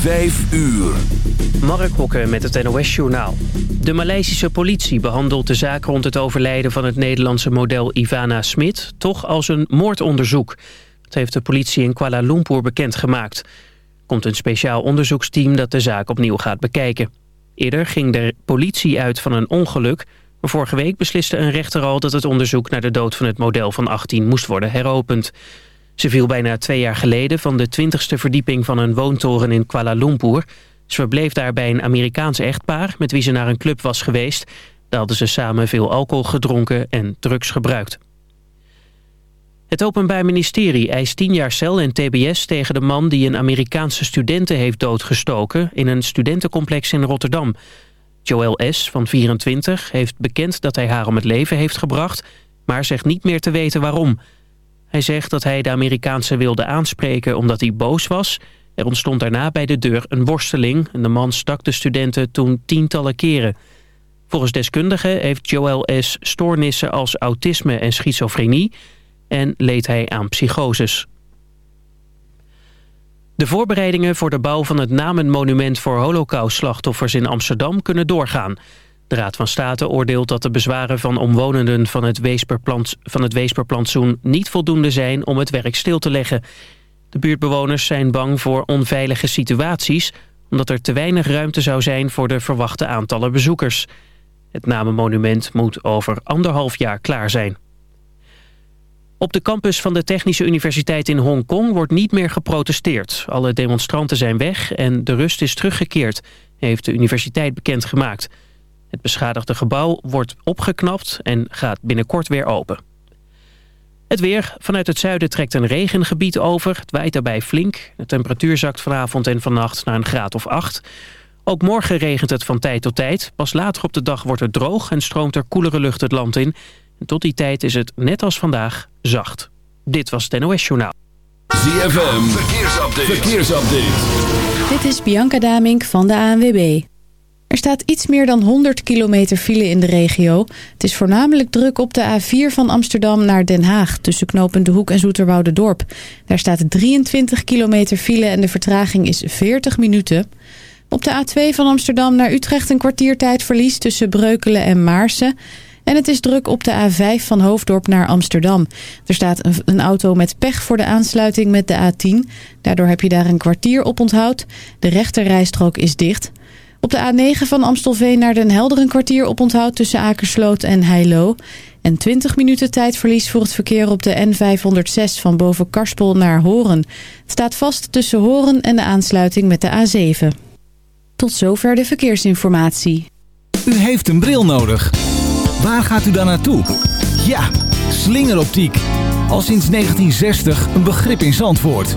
Vijf uur. Mark Hokke met het NOS Journaal. De Maleisische politie behandelt de zaak rond het overlijden van het Nederlandse model Ivana Smit... toch als een moordonderzoek. Dat heeft de politie in Kuala Lumpur bekendgemaakt. komt een speciaal onderzoeksteam dat de zaak opnieuw gaat bekijken. Eerder ging de politie uit van een ongeluk... maar vorige week besliste een rechter al dat het onderzoek naar de dood van het model van 18 moest worden heropend... Ze viel bijna twee jaar geleden van de twintigste verdieping van een woontoren in Kuala Lumpur. Ze verbleef daar bij een Amerikaans echtpaar met wie ze naar een club was geweest. Daar hadden ze samen veel alcohol gedronken en drugs gebruikt. Het Openbaar Ministerie eist 10 jaar cel en tbs tegen de man die een Amerikaanse studenten heeft doodgestoken in een studentencomplex in Rotterdam. Joel S. van 24 heeft bekend dat hij haar om het leven heeft gebracht, maar zegt niet meer te weten waarom. Hij zegt dat hij de Amerikaanse wilde aanspreken omdat hij boos was. Er ontstond daarna bij de deur een worsteling en de man stak de studenten toen tientallen keren. Volgens deskundigen heeft Joel S. stoornissen als autisme en schizofrenie en leed hij aan psychoses. De voorbereidingen voor de bouw van het namenmonument voor holocaustslachtoffers in Amsterdam kunnen doorgaan. De Raad van State oordeelt dat de bezwaren van omwonenden van het, van het Weesperplantsoen niet voldoende zijn om het werk stil te leggen. De buurtbewoners zijn bang voor onveilige situaties omdat er te weinig ruimte zou zijn voor de verwachte aantallen bezoekers. Het namenmonument moet over anderhalf jaar klaar zijn. Op de campus van de Technische Universiteit in Hongkong wordt niet meer geprotesteerd. Alle demonstranten zijn weg en de rust is teruggekeerd, heeft de universiteit bekendgemaakt. Het beschadigde gebouw wordt opgeknapt en gaat binnenkort weer open. Het weer. Vanuit het zuiden trekt een regengebied over. Het waait daarbij flink. De temperatuur zakt vanavond en vannacht naar een graad of 8. Ook morgen regent het van tijd tot tijd. Pas later op de dag wordt het droog en stroomt er koelere lucht het land in. En tot die tijd is het, net als vandaag, zacht. Dit was het NOS Journaal. ZFM. Verkeersupdate. Verkeersupdate. Dit is Bianca Damink van de ANWB. Er staat iets meer dan 100 kilometer file in de regio. Het is voornamelijk druk op de A4 van Amsterdam naar Den Haag... tussen knooppunt De Hoek en Zoeterwoude-dorp. Daar staat 23 kilometer file en de vertraging is 40 minuten. Op de A2 van Amsterdam naar Utrecht een kwartiertijdverlies... tussen Breukelen en Maarsen... En het is druk op de A5 van Hoofddorp naar Amsterdam. Er staat een, auto met pech voor de aansluiting met de A10. Daardoor heb je daar een kwartier op onthoud. De rechterrijstrook is dicht. Op de A9 van Amstelveen naar Den Helder een kwartier op onthoud tussen Akersloot en Heilo. En 20 minuten tijdverlies voor het verkeer op de N506 van boven Karspel naar Horen. Staat vast tussen Horen en de aansluiting met de A7. Tot zover de verkeersinformatie. U heeft een bril nodig. Waar gaat u dan naartoe? Ja, slingeroptiek. Al sinds 1960 een begrip in Zandvoort.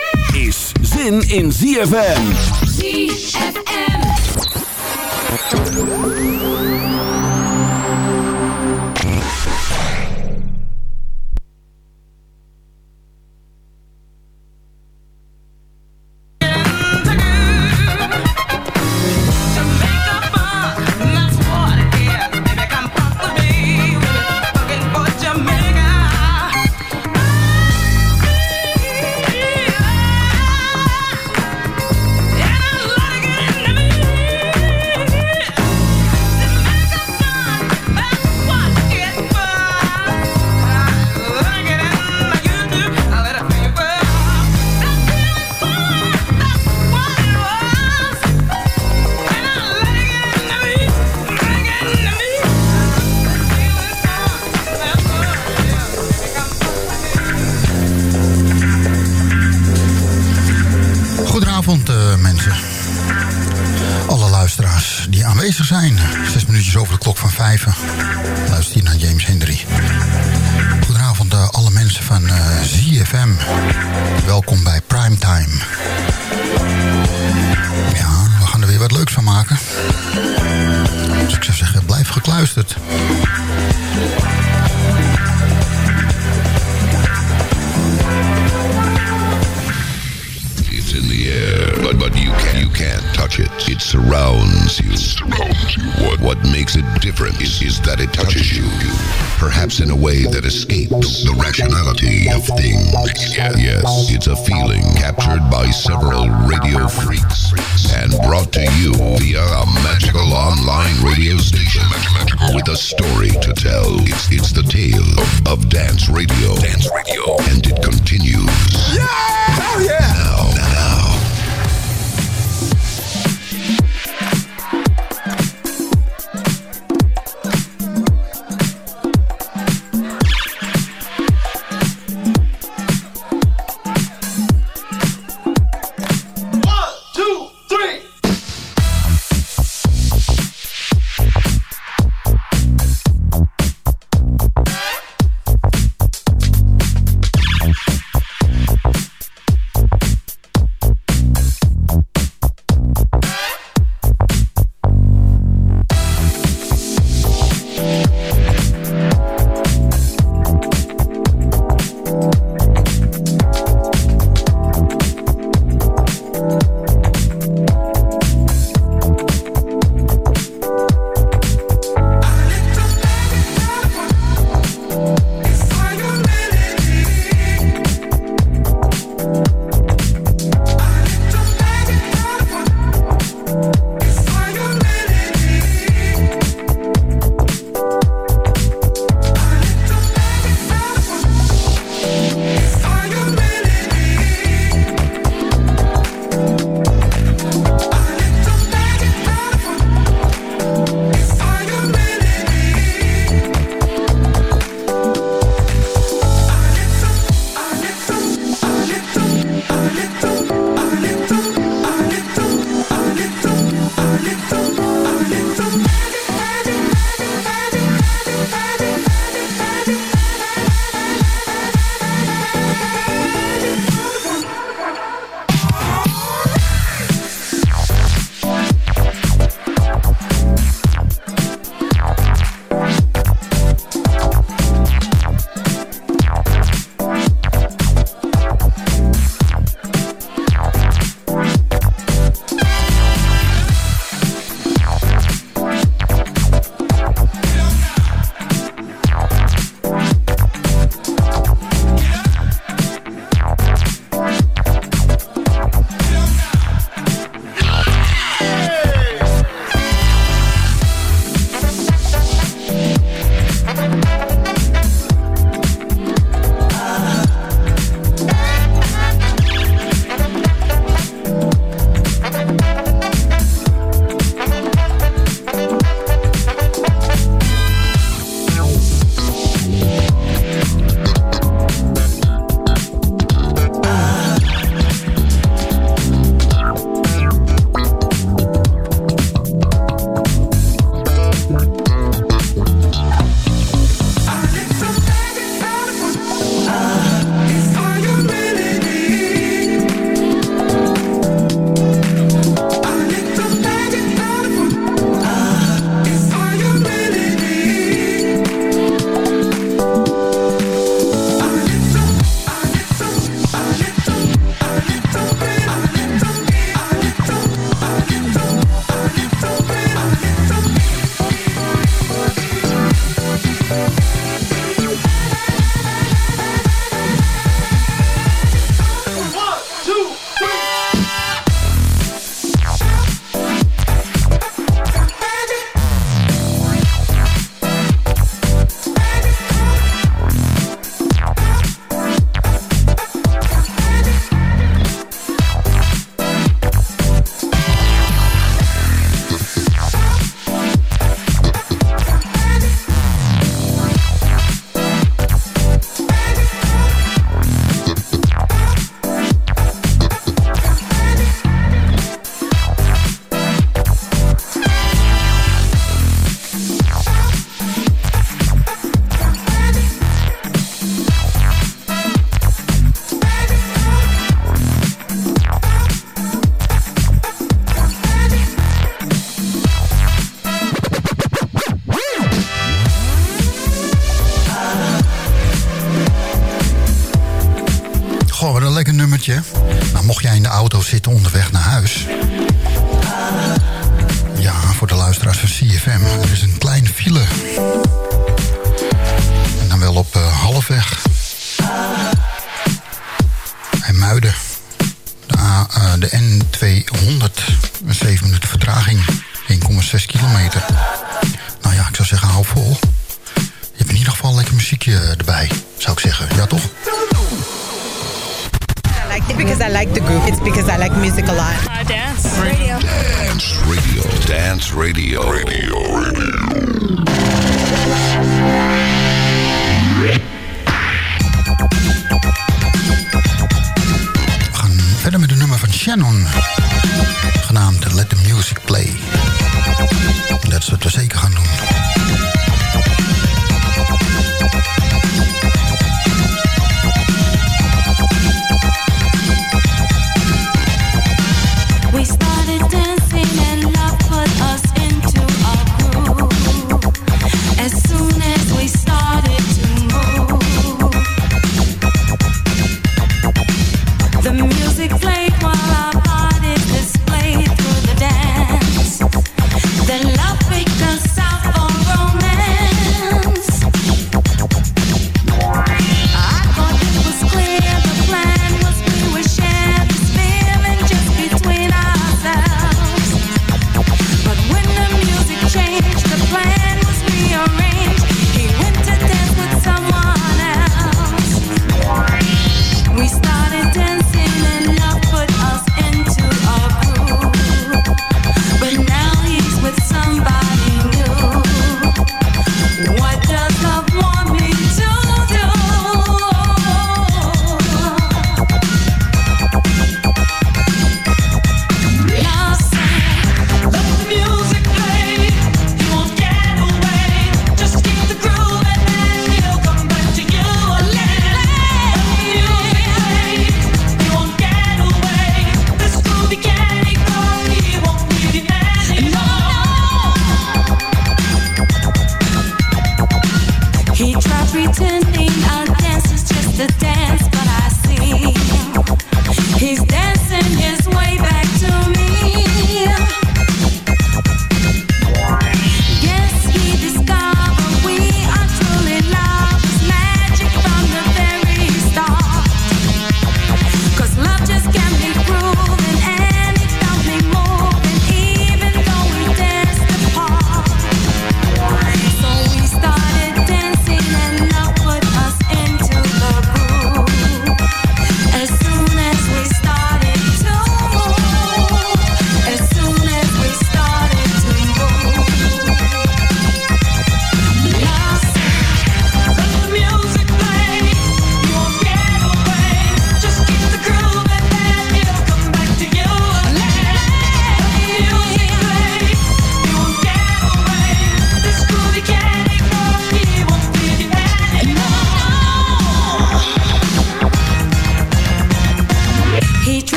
zin in ZFM. ZFM. Perhaps in a way that escapes the rationality of things. Yes, it's a feeling captured by several radio freaks and brought to you via a magical online radio station with a story to tell. It's it's the tale of, of dance radio. Dance radio, and it Nou, mocht jij in de auto zitten onderweg naar huis... Ja, voor de luisteraars van CFM. Er is een kleine file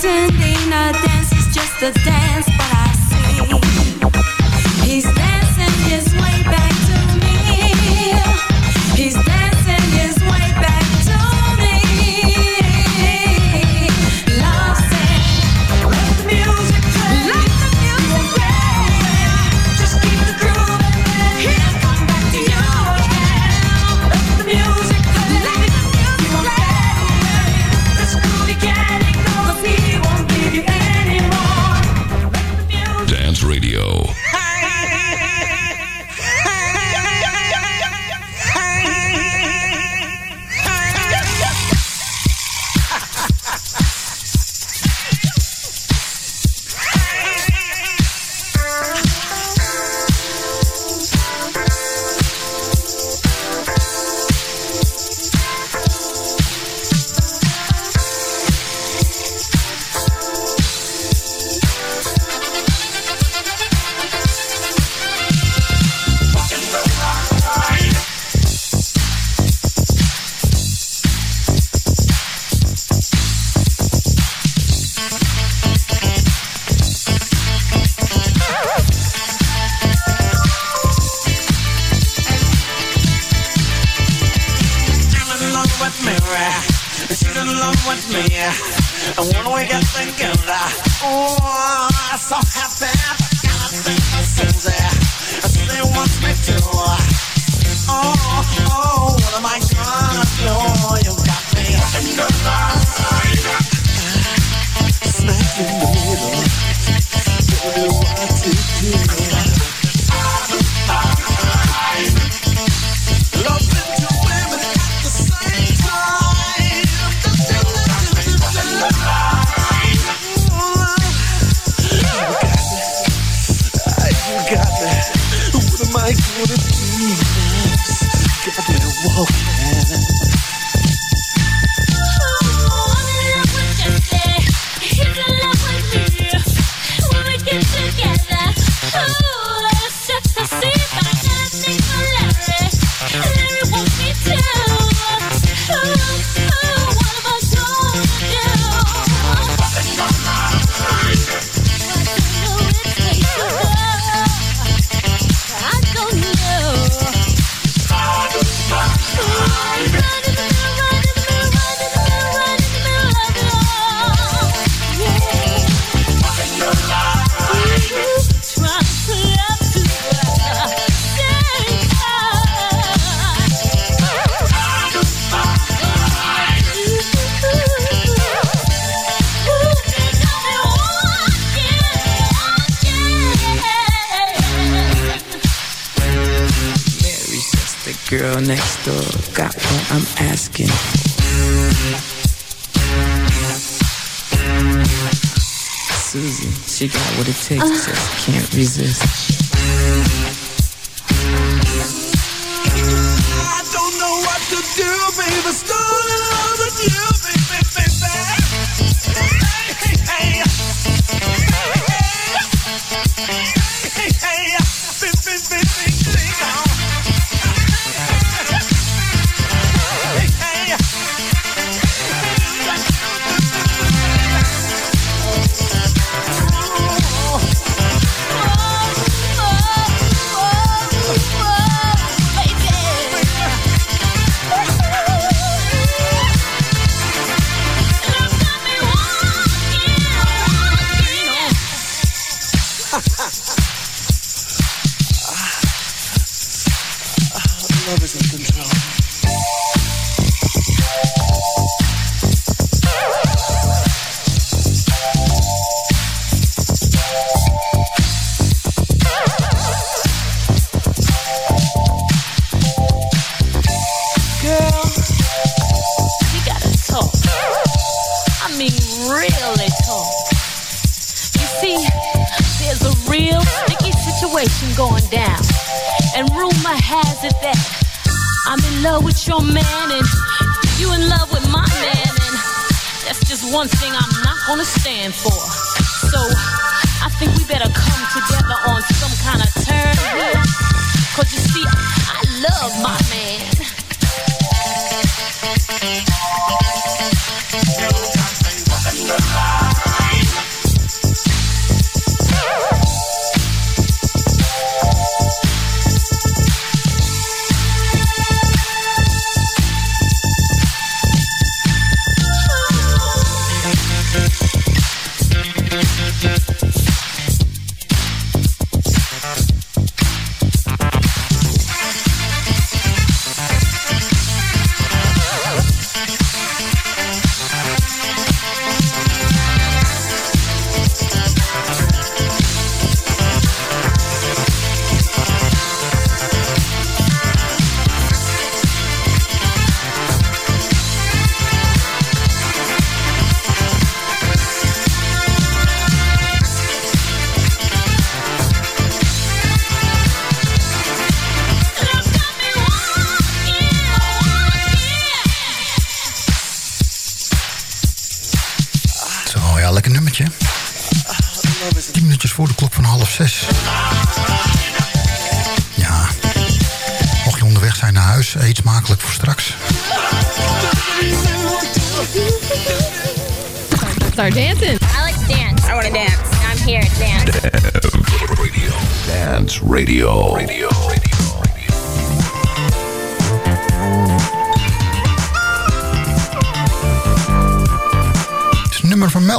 pretending a dance is just a dance. to you.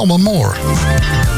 Melba Moore.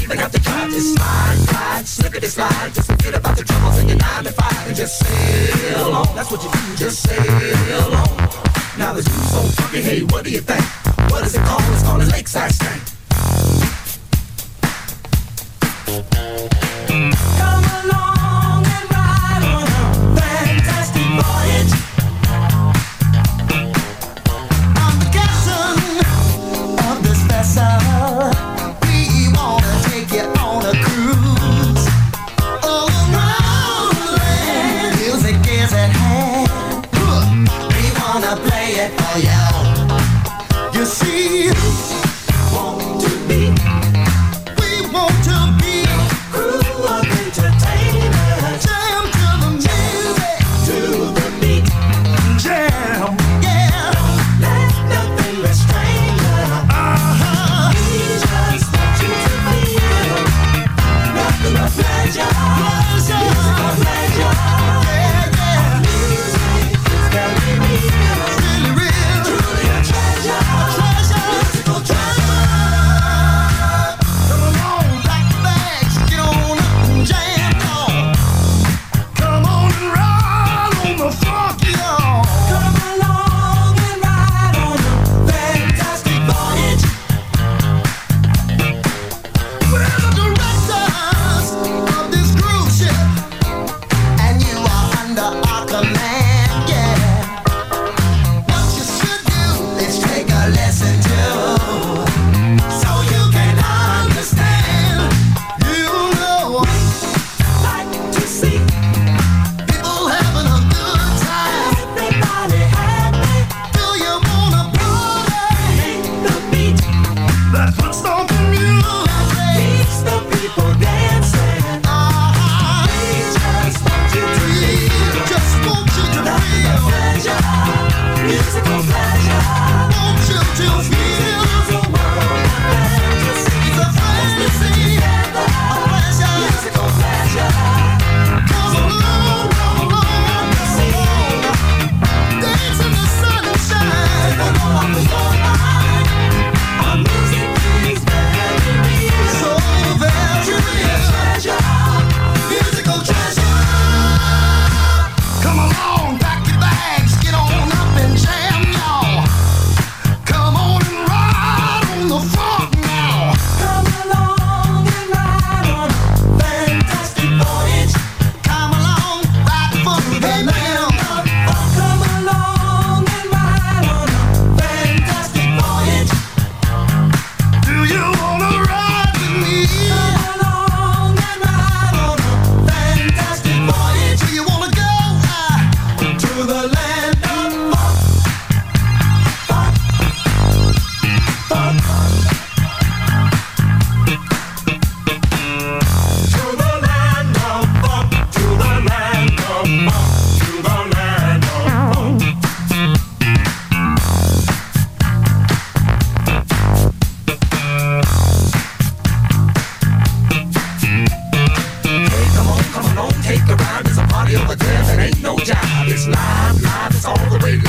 even have to try. Just slide, slide, slippity slide. Just forget about the troubles in your nine to five and just sail on. That's what you do. Just sail on. Now the dude's so funky. Hey, what do you think?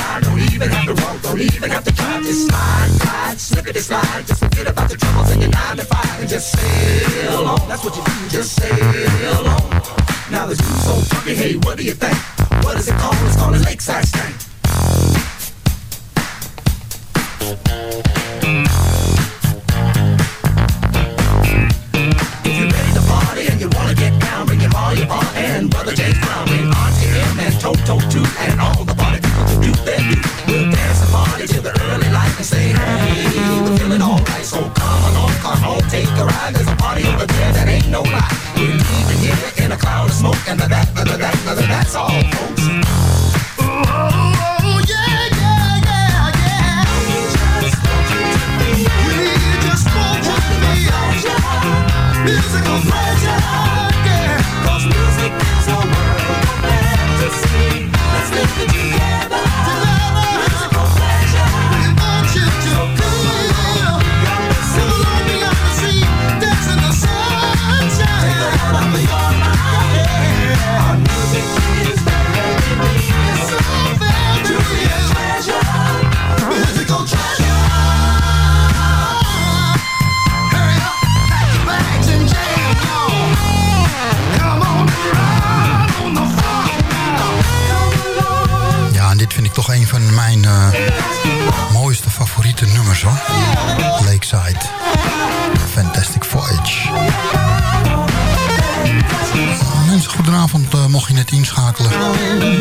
I don't even have to walk, don't even have to drive. Just slide, slide, slippity slide. Just forget about the troubles in your nine to five and just sail on. That's what you do, just sail on. Now the dude's so funky, hey, what do you think? What is it called? It's called a lakeside stank. no lie. We're leaving here in a cloud of smoke, and the that, the that, the that's all, folks.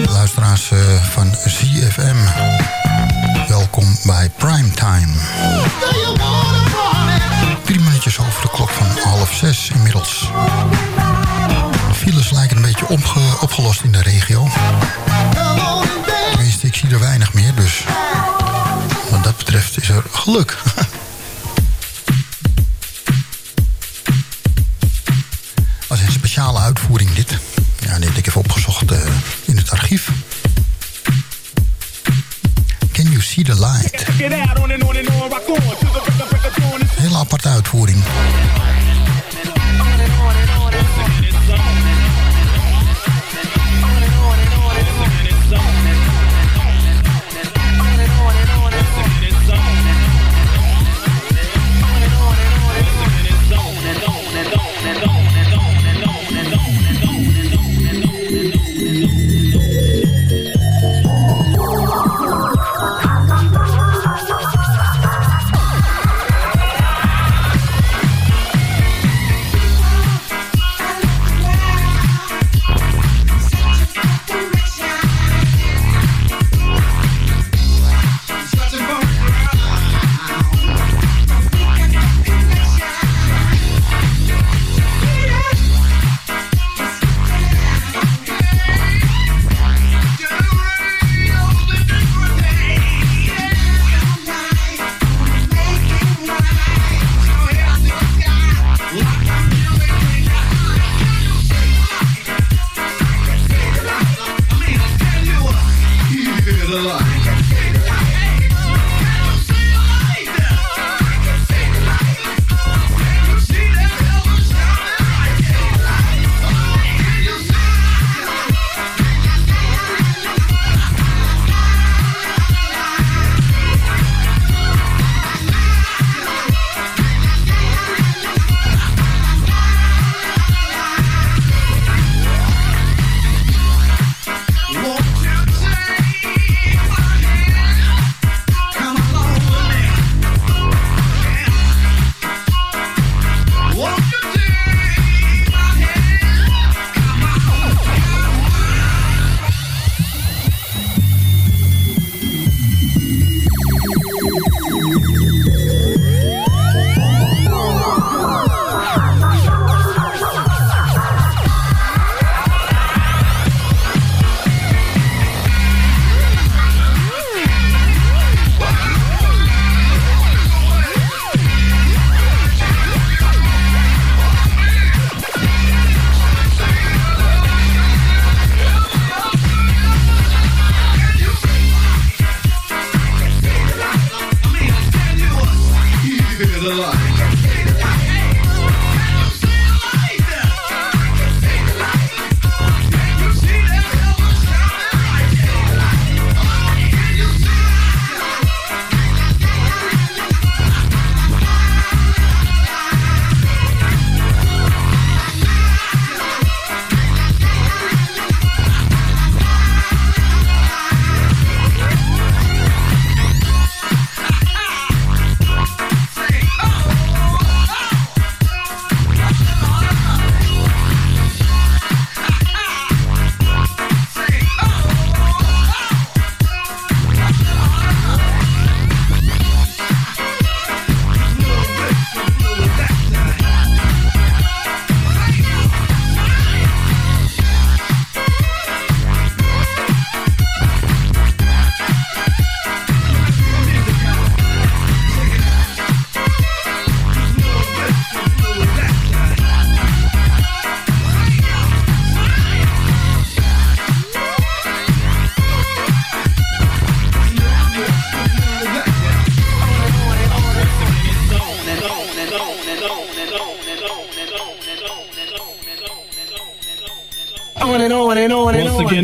Luisteraars eh, van ZFM, welkom bij Primetime. Drie minuutjes over de klok van half zes inmiddels. Files lijken een beetje opgelost in de regio. Tenminste, ik zie er weinig meer, dus wat dat betreft is er geluk.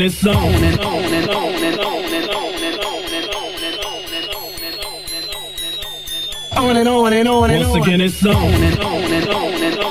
it's on and on and on and on and on and on and on and on and on and on and on and on and on and on and on and on and on and on.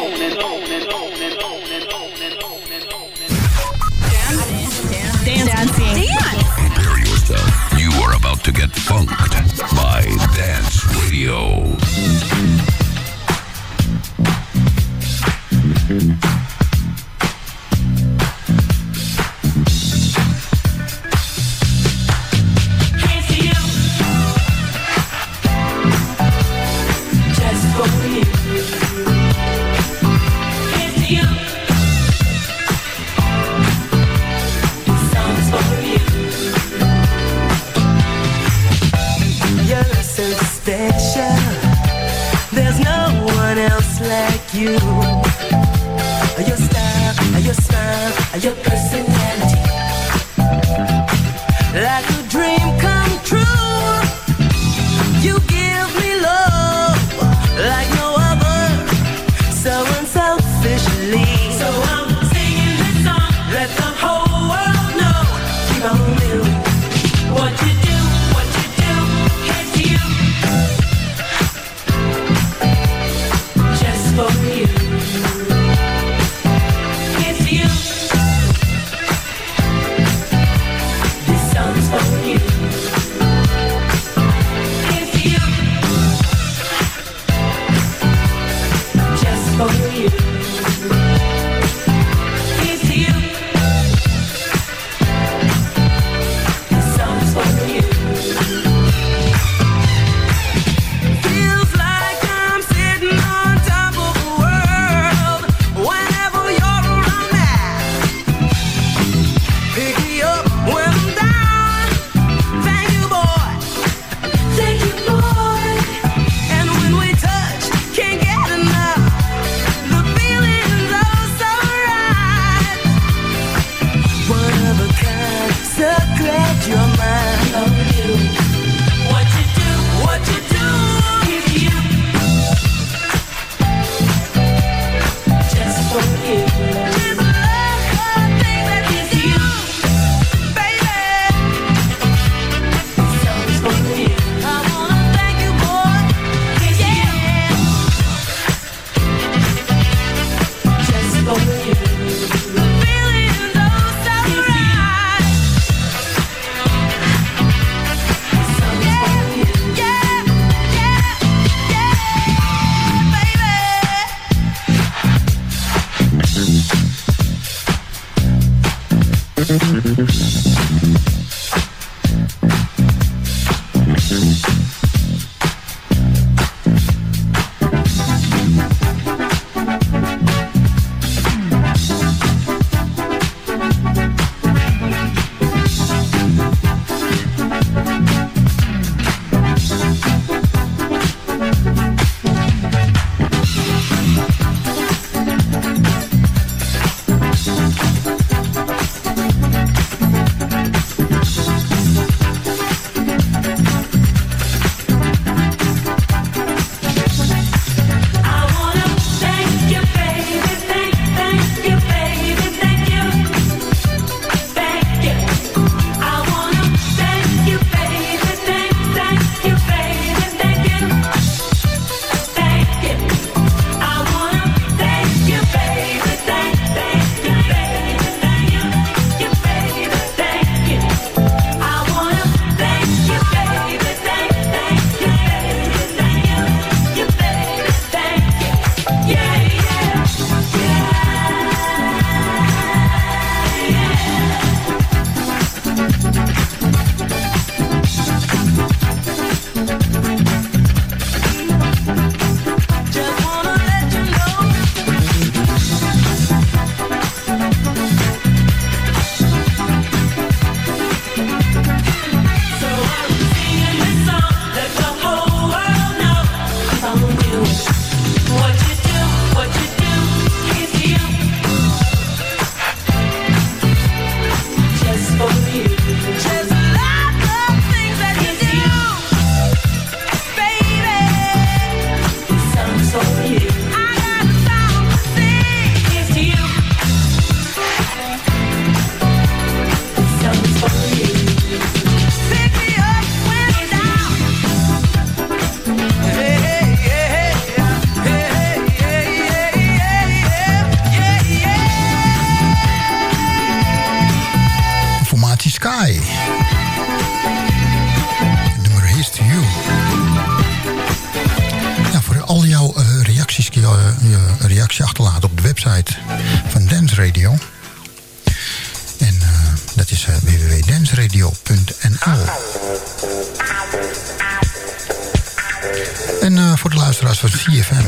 van CFM.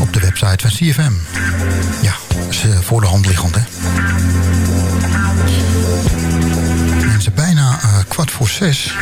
Op de website van CFM. Ja, dat is eh, voor de hand liggend, hè. Mensen, bijna eh, kwart voor zes.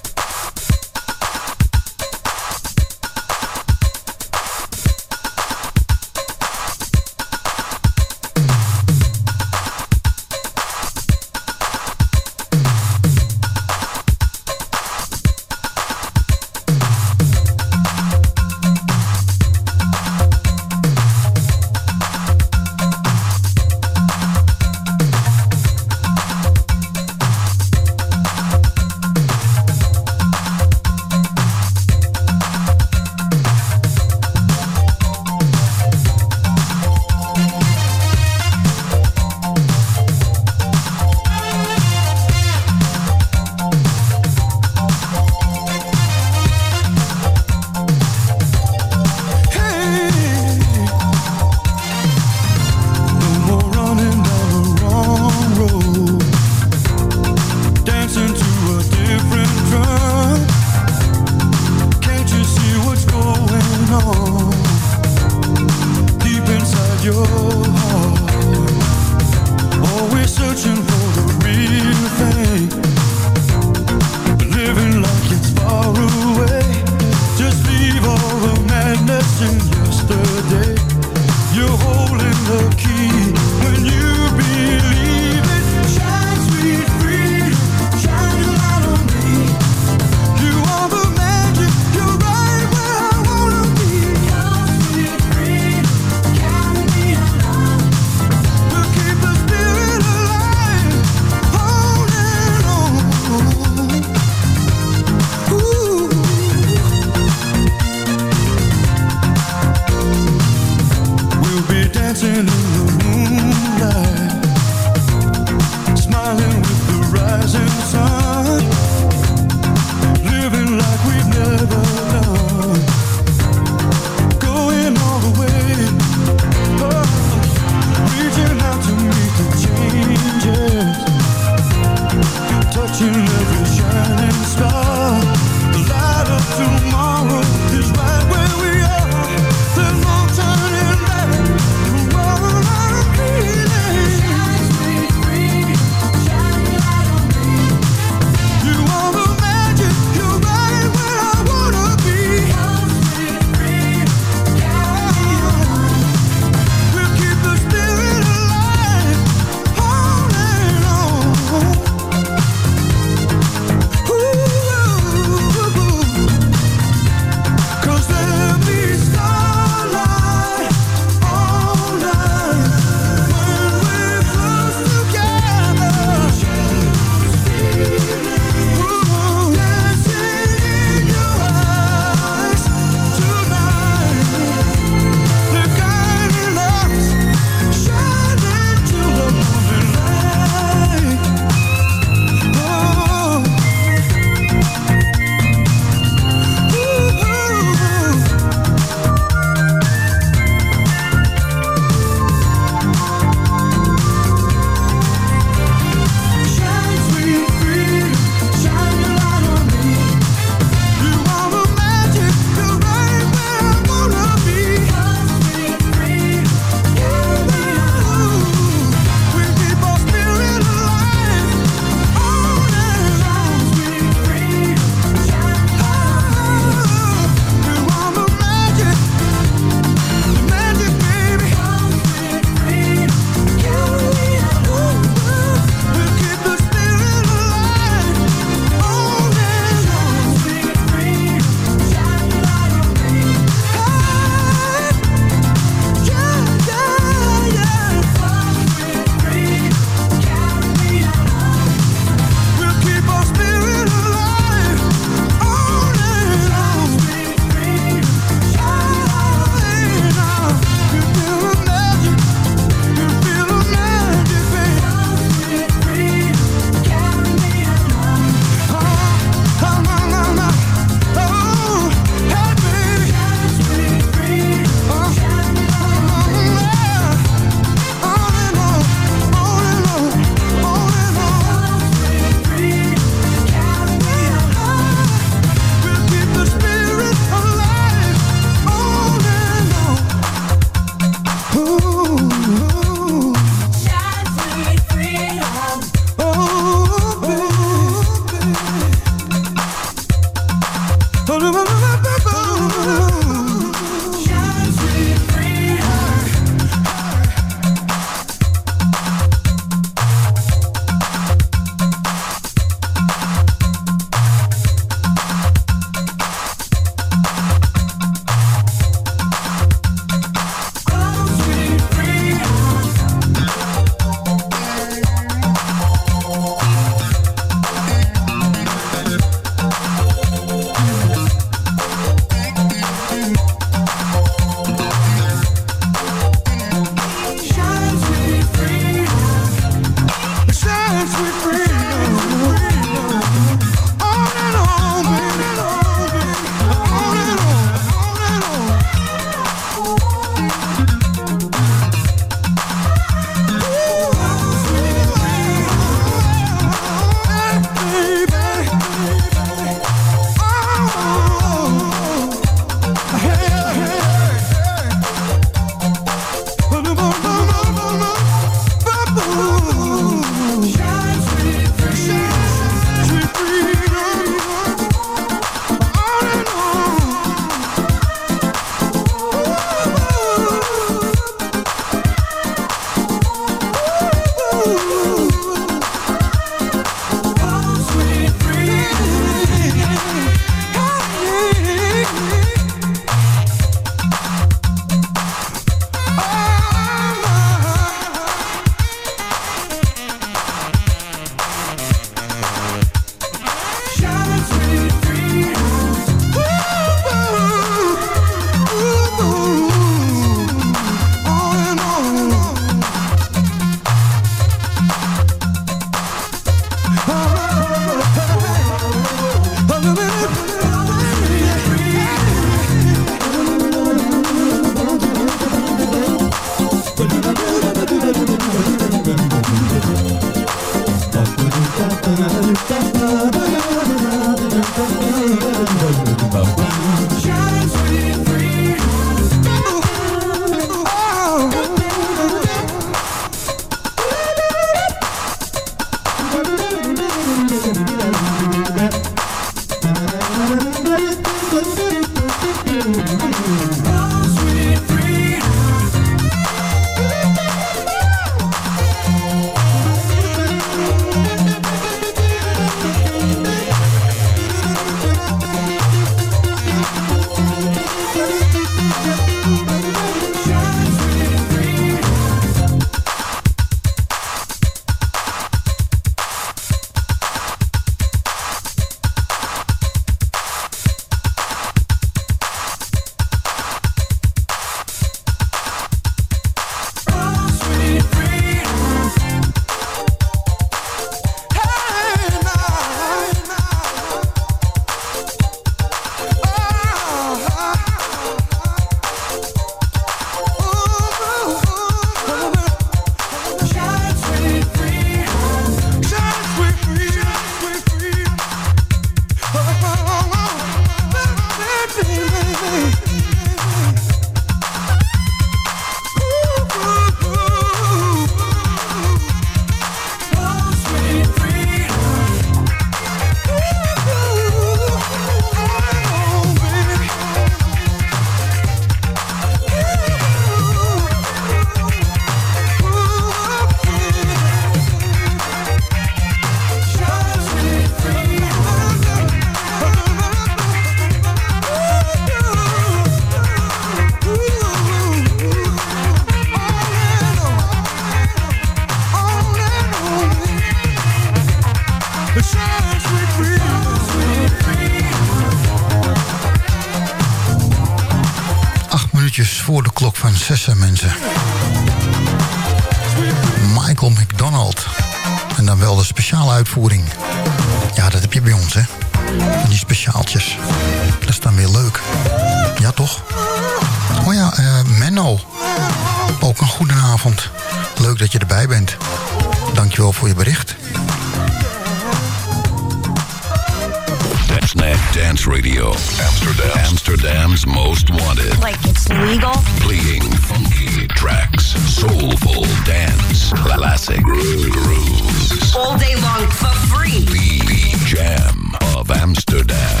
Dance Radio. Amsterdam. Amsterdam's most wanted. Like it's legal. Playing funky tracks, soulful dance, classic grooves. All day long for free. The Jam of Amsterdam.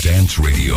Dance Radio.